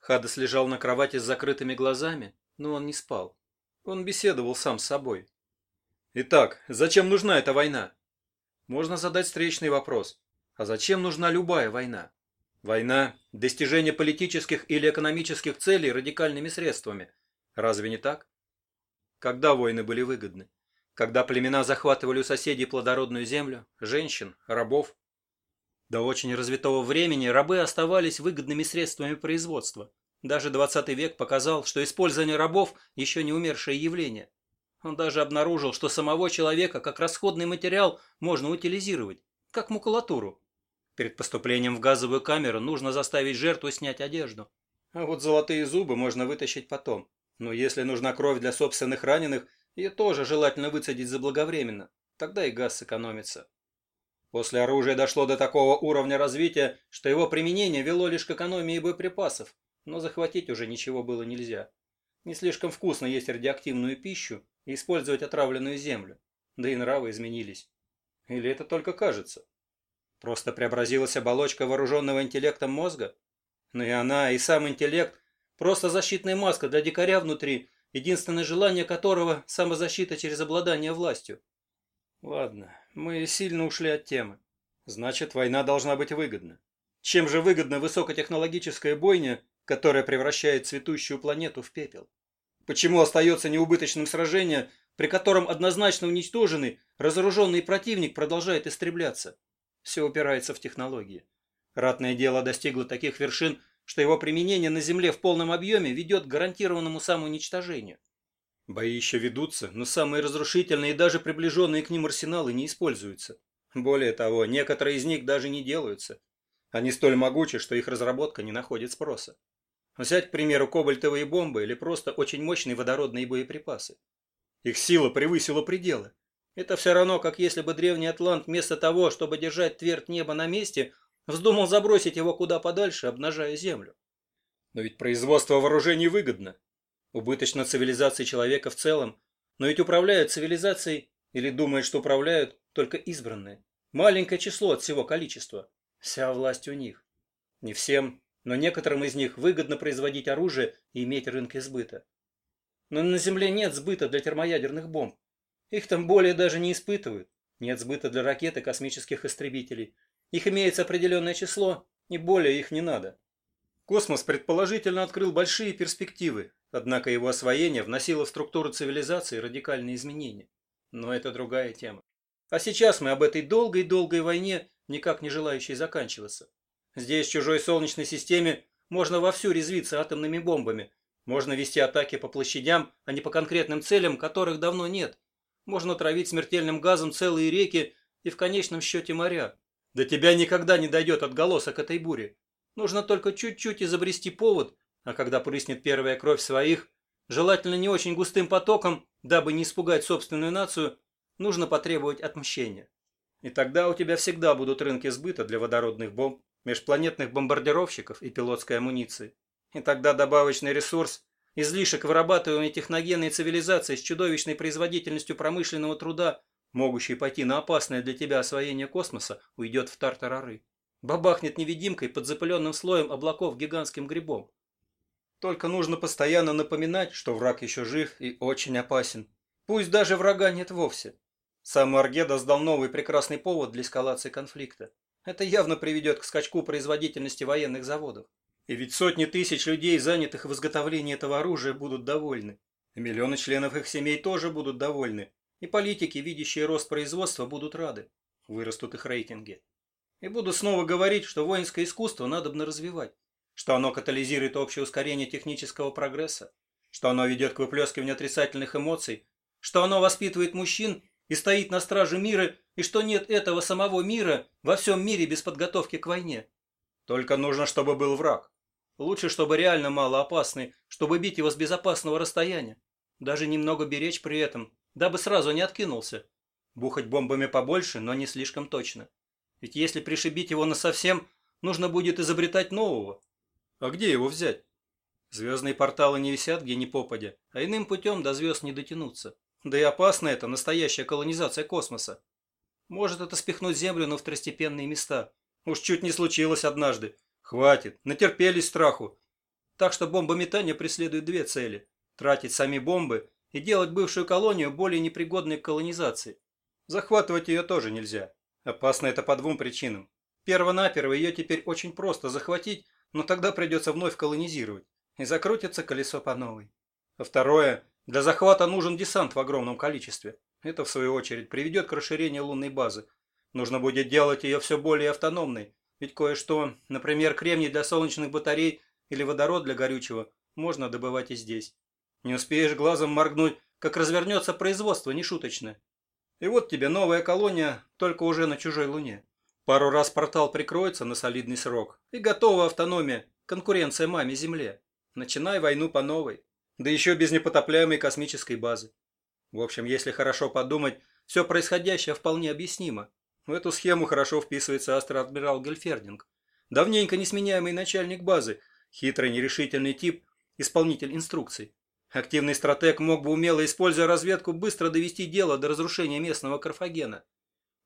Хадас лежал на кровати с закрытыми глазами, но он не спал. Он беседовал сам с собой. Итак, зачем нужна эта война? Можно задать встречный вопрос. А зачем нужна любая война? Война – достижение политических или экономических целей радикальными средствами. Разве не так? Когда войны были выгодны? Когда племена захватывали у соседей плодородную землю, женщин, рабов? До очень развитого времени рабы оставались выгодными средствами производства. Даже 20 век показал, что использование рабов – еще не умершее явление. Он даже обнаружил, что самого человека как расходный материал можно утилизировать, как макулатуру. Перед поступлением в газовую камеру нужно заставить жертву снять одежду. А вот золотые зубы можно вытащить потом. Но если нужна кровь для собственных раненых, ее тоже желательно выцедить заблаговременно. Тогда и газ сэкономится. После оружия дошло до такого уровня развития, что его применение вело лишь к экономии боеприпасов, но захватить уже ничего было нельзя. Не слишком вкусно есть радиоактивную пищу и использовать отравленную землю. Да и нравы изменились. Или это только кажется? Просто преобразилась оболочка вооруженного интеллектом мозга? Но и она, и сам интеллект – просто защитная маска для дикаря внутри, единственное желание которого – самозащита через обладание властью. Ладно, мы сильно ушли от темы. Значит, война должна быть выгодна. Чем же выгодна высокотехнологическая бойня, которая превращает цветущую планету в пепел? Почему остается неубыточным сражение, при котором однозначно уничтоженный, разоруженный противник продолжает истребляться? Все упирается в технологии. Ратное дело достигло таких вершин, что его применение на Земле в полном объеме ведет к гарантированному самоуничтожению. Бои еще ведутся, но самые разрушительные и даже приближенные к ним арсеналы не используются. Более того, некоторые из них даже не делаются. Они столь могучи, что их разработка не находит спроса. Взять, к примеру, кобальтовые бомбы или просто очень мощные водородные боеприпасы. Их сила превысила пределы. Это все равно, как если бы древний Атлант вместо того, чтобы держать твердь неба на месте, вздумал забросить его куда подальше, обнажая землю. Но ведь производство вооружений выгодно. Убыточно цивилизации человека в целом, но ведь управляют цивилизацией или думают, что управляют только избранные. Маленькое число от всего количества. Вся власть у них. Не всем, но некоторым из них выгодно производить оружие и иметь рынки сбыта. Но на Земле нет сбыта для термоядерных бомб. Их там более даже не испытывают. Нет сбыта для ракет и космических истребителей. Их имеется определенное число, и более их не надо. Космос предположительно открыл большие перспективы, однако его освоение вносило в структуру цивилизации радикальные изменения. Но это другая тема. А сейчас мы об этой долгой-долгой войне, никак не желающей заканчиваться. Здесь, в чужой солнечной системе, можно вовсю резвиться атомными бомбами, можно вести атаки по площадям, а не по конкретным целям, которых давно нет, можно травить смертельным газом целые реки и в конечном счете моря. До тебя никогда не дойдет отголосок этой бури. Нужно только чуть-чуть изобрести повод, а когда прыснет первая кровь своих, желательно не очень густым потоком, дабы не испугать собственную нацию, нужно потребовать отмщения. И тогда у тебя всегда будут рынки сбыта для водородных бомб, межпланетных бомбардировщиков и пилотской амуниции. И тогда добавочный ресурс Излишек вырабатываемой техногенной цивилизации с чудовищной производительностью промышленного труда, могущий пойти на опасное для тебя освоение космоса, уйдет в тартарары. Бабахнет невидимкой под запыленным слоем облаков гигантским грибом. Только нужно постоянно напоминать, что враг еще жив и очень опасен. Пусть даже врага нет вовсе. Сам Аргедас дал новый прекрасный повод для эскалации конфликта. Это явно приведет к скачку производительности военных заводов. И ведь сотни тысяч людей, занятых в изготовлении этого оружия, будут довольны. И миллионы членов их семей тоже будут довольны. И политики, видящие рост производства, будут рады. Вырастут их рейтинги. И буду снова говорить, что воинское искусство надо развивать. Что оно катализирует общее ускорение технического прогресса. Что оно ведет к выплескиванию отрицательных эмоций. Что оно воспитывает мужчин и стоит на страже мира, и что нет этого самого мира во всем мире без подготовки к войне. Только нужно, чтобы был враг. Лучше, чтобы реально малоопасный, чтобы бить его с безопасного расстояния. Даже немного беречь при этом, дабы сразу не откинулся. Бухать бомбами побольше, но не слишком точно. Ведь если пришибить его насовсем, нужно будет изобретать нового. А где его взять? Звездные порталы не висят где ни попадя, а иным путем до звезд не дотянуться. Да и опасно это, настоящая колонизация космоса. Может это спихнуть Землю на второстепенные места. Уж чуть не случилось однажды. Хватит, натерпелись страху. Так что бомбометание преследует две цели – тратить сами бомбы и делать бывшую колонию более непригодной к колонизации. Захватывать ее тоже нельзя. Опасно это по двум причинам. Первонаперво ее теперь очень просто захватить, но тогда придется вновь колонизировать, и закрутится колесо по новой. А второе, для захвата нужен десант в огромном количестве. Это, в свою очередь, приведет к расширению лунной базы. Нужно будет делать ее все более автономной, ведь кое-что, например, кремний для солнечных батарей или водород для горючего, можно добывать и здесь. Не успеешь глазом моргнуть, как развернется производство нешуточное. И вот тебе новая колония, только уже на чужой луне. Пару раз портал прикроется на солидный срок, и готова автономия, конкуренция маме Земле. Начинай войну по новой, да еще без непотопляемой космической базы. В общем, если хорошо подумать, все происходящее вполне объяснимо. В эту схему хорошо вписывается астроадмирал Гельфердинг. Давненько несменяемый начальник базы, хитрый нерешительный тип, исполнитель инструкций. Активный стратег мог бы, умело используя разведку, быстро довести дело до разрушения местного Карфагена.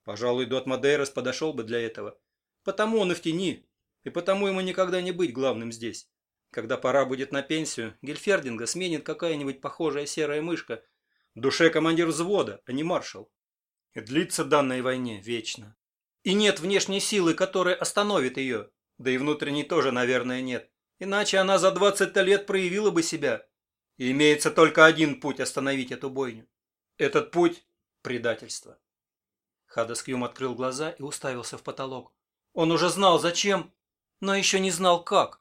Пожалуй, Дот Мадейрос подошел бы для этого. Потому он и в тени, и потому ему никогда не быть главным здесь. Когда пора будет на пенсию, Гельфердинга сменит какая-нибудь похожая серая мышка. В душе командир взвода, а не маршал. И длится данной войне вечно. И нет внешней силы, которая остановит ее. Да и внутренней тоже, наверное, нет. Иначе она за 20 лет проявила бы себя. И имеется только один путь остановить эту бойню. Этот путь – предательство. Хадаскьюм открыл глаза и уставился в потолок. Он уже знал, зачем, но еще не знал, как.